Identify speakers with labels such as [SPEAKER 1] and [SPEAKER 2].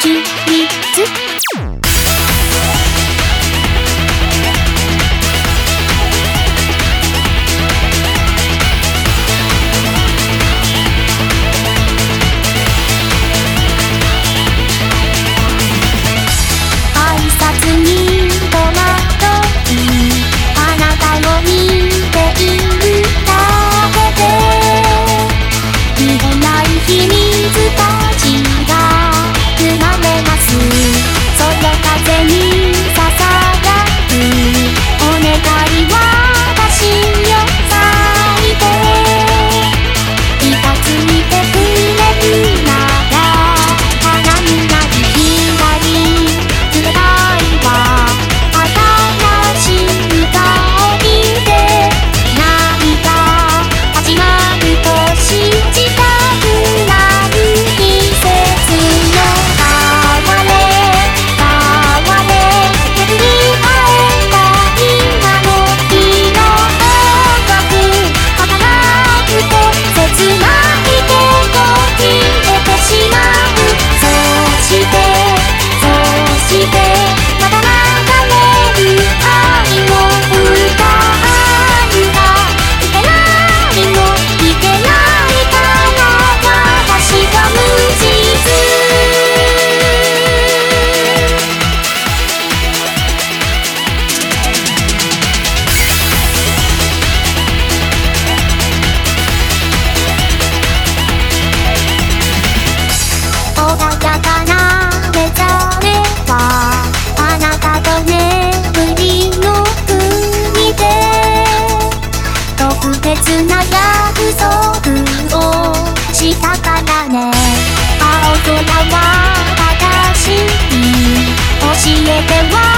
[SPEAKER 1] to me to There was